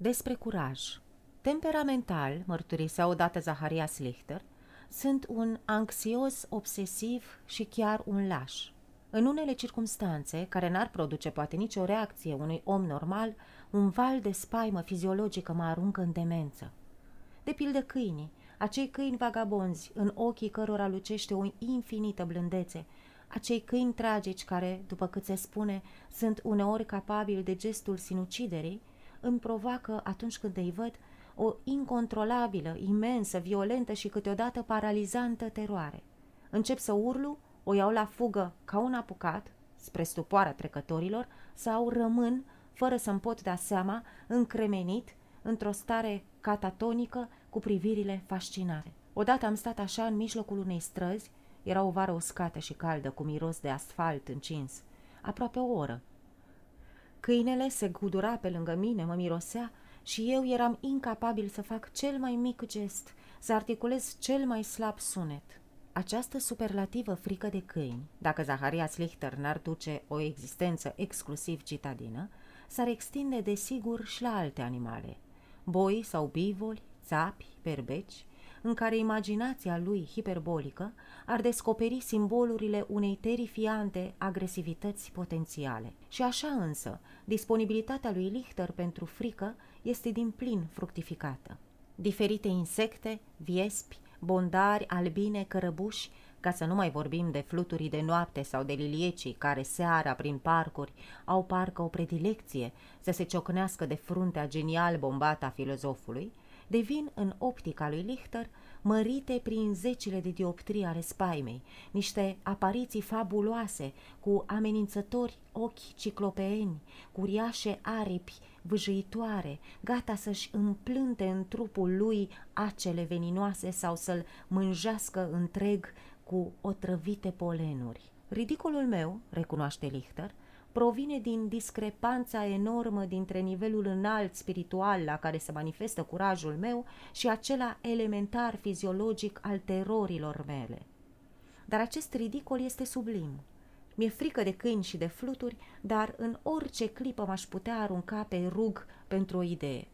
Despre curaj. Temperamental, mărturisea odată Zaharia Slichter, sunt un anxios obsesiv și chiar un laș. În unele circunstanțe, care n-ar produce poate nicio reacție unui om normal, un val de spaimă fiziologică mă aruncă în demență. De pildă câinii, acei câini vagabonzi, în ochii cărora lucește o infinită blândețe, acei câini tragici care, după cât se spune, sunt uneori capabili de gestul sinuciderii, îmi provoacă, atunci când îi văd, o incontrolabilă, imensă, violentă și câteodată paralizantă teroare. Încep să urlu, o iau la fugă ca un apucat, spre stupoarea trecătorilor, sau rămân, fără să-mi pot da seama, încremenit, într-o stare catatonică, cu privirile fascinare. Odată am stat așa în mijlocul unei străzi, era o vară uscată și caldă, cu miros de asfalt încins, aproape o oră. Câinele se gudura pe lângă mine, mă mirosea și eu eram incapabil să fac cel mai mic gest, să articulez cel mai slab sunet. Această superlativă frică de câini, dacă Zaharia Slichter n-ar duce o existență exclusiv citadină, s-ar extinde desigur și la alte animale, boi sau bivoli, țapi, berbeci, în care imaginația lui hiperbolică ar descoperi simbolurile unei terifiante agresivități potențiale. Și așa însă, disponibilitatea lui Lichter pentru frică este din plin fructificată. Diferite insecte, viespi, bondari, albine, cărăbuși, ca să nu mai vorbim de fluturii de noapte sau de liliecii care seara prin parcuri au parcă o predilecție să se ciocnească de fruntea genial bombată a filozofului, devin în optica lui Lichter mărite prin zecile de dioptrii ale spaimei, niște apariții fabuloase cu amenințători ochi ciclopeeni, cu uriașe aripi vâjăitoare, gata să-și împlânte în trupul lui acele veninoase sau să-l mânjească întreg cu otrăvite polenuri. Ridicolul meu, recunoaște Lichter, provine din discrepanța enormă dintre nivelul înalt spiritual la care se manifestă curajul meu și acela elementar fiziologic al terorilor mele. Dar acest ridicol este sublim. Mi-e frică de câini și de fluturi, dar în orice clipă m-aș putea arunca pe rug pentru o idee.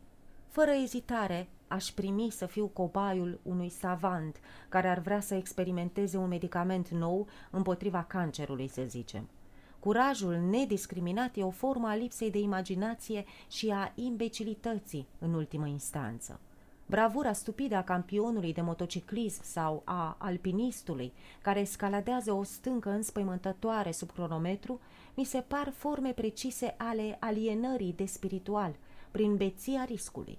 Fără ezitare, aș primi să fiu cobaiul unui savant care ar vrea să experimenteze un medicament nou împotriva cancerului, să zicem. Curajul nediscriminat e o formă a lipsei de imaginație și a imbecilității în ultimă instanță. Bravura stupidă a campionului de motociclism sau a alpinistului care escaladează o stâncă înspăimântătoare sub cronometru mi se par forme precise ale alienării de spiritual prin beția riscului.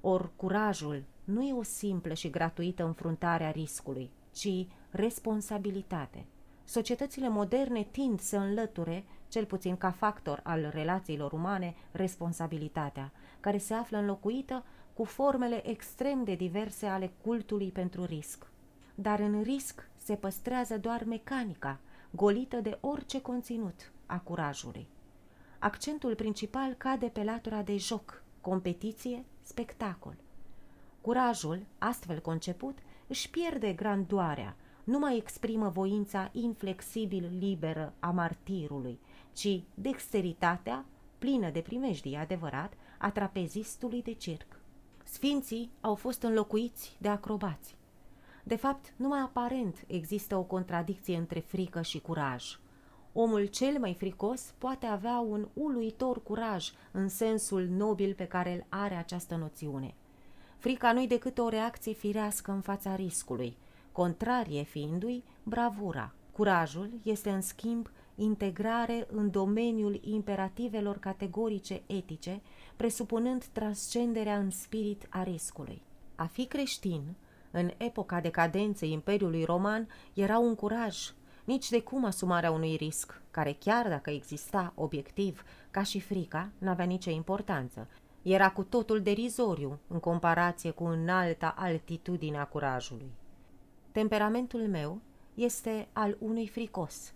Or, curajul nu e o simplă și gratuită înfruntare a riscului, ci responsabilitate – societățile moderne tind să înlăture, cel puțin ca factor al relațiilor umane, responsabilitatea, care se află înlocuită cu formele extrem de diverse ale cultului pentru risc. Dar în risc se păstrează doar mecanica, golită de orice conținut a curajului. Accentul principal cade pe latura de joc, competiție, spectacol. Curajul, astfel conceput, își pierde grandoarea, nu mai exprimă voința inflexibil liberă a martirului, ci dexteritatea, plină de primejdii adevărat, a trapezistului de circ. Sfinții au fost înlocuiți de acrobați. De fapt, numai aparent există o contradicție între frică și curaj. Omul cel mai fricos poate avea un uluitor curaj în sensul nobil pe care îl are această noțiune. Frica nu-i decât o reacție firească în fața riscului – contrarie fiindu-i bravura. Curajul este, în schimb, integrare în domeniul imperativelor categorice etice, presupunând transcenderea în spirit a riscului. A fi creștin, în epoca decadenței Imperiului Roman, era un curaj, nici de cum asumarea unui risc, care chiar dacă exista obiectiv, ca și frica, n-avea nicio importanță. Era cu totul derizoriu în comparație cu înalta altitudine a curajului. Temperamentul meu este al unui fricos,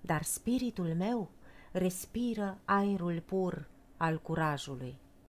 dar spiritul meu respiră aerul pur al curajului.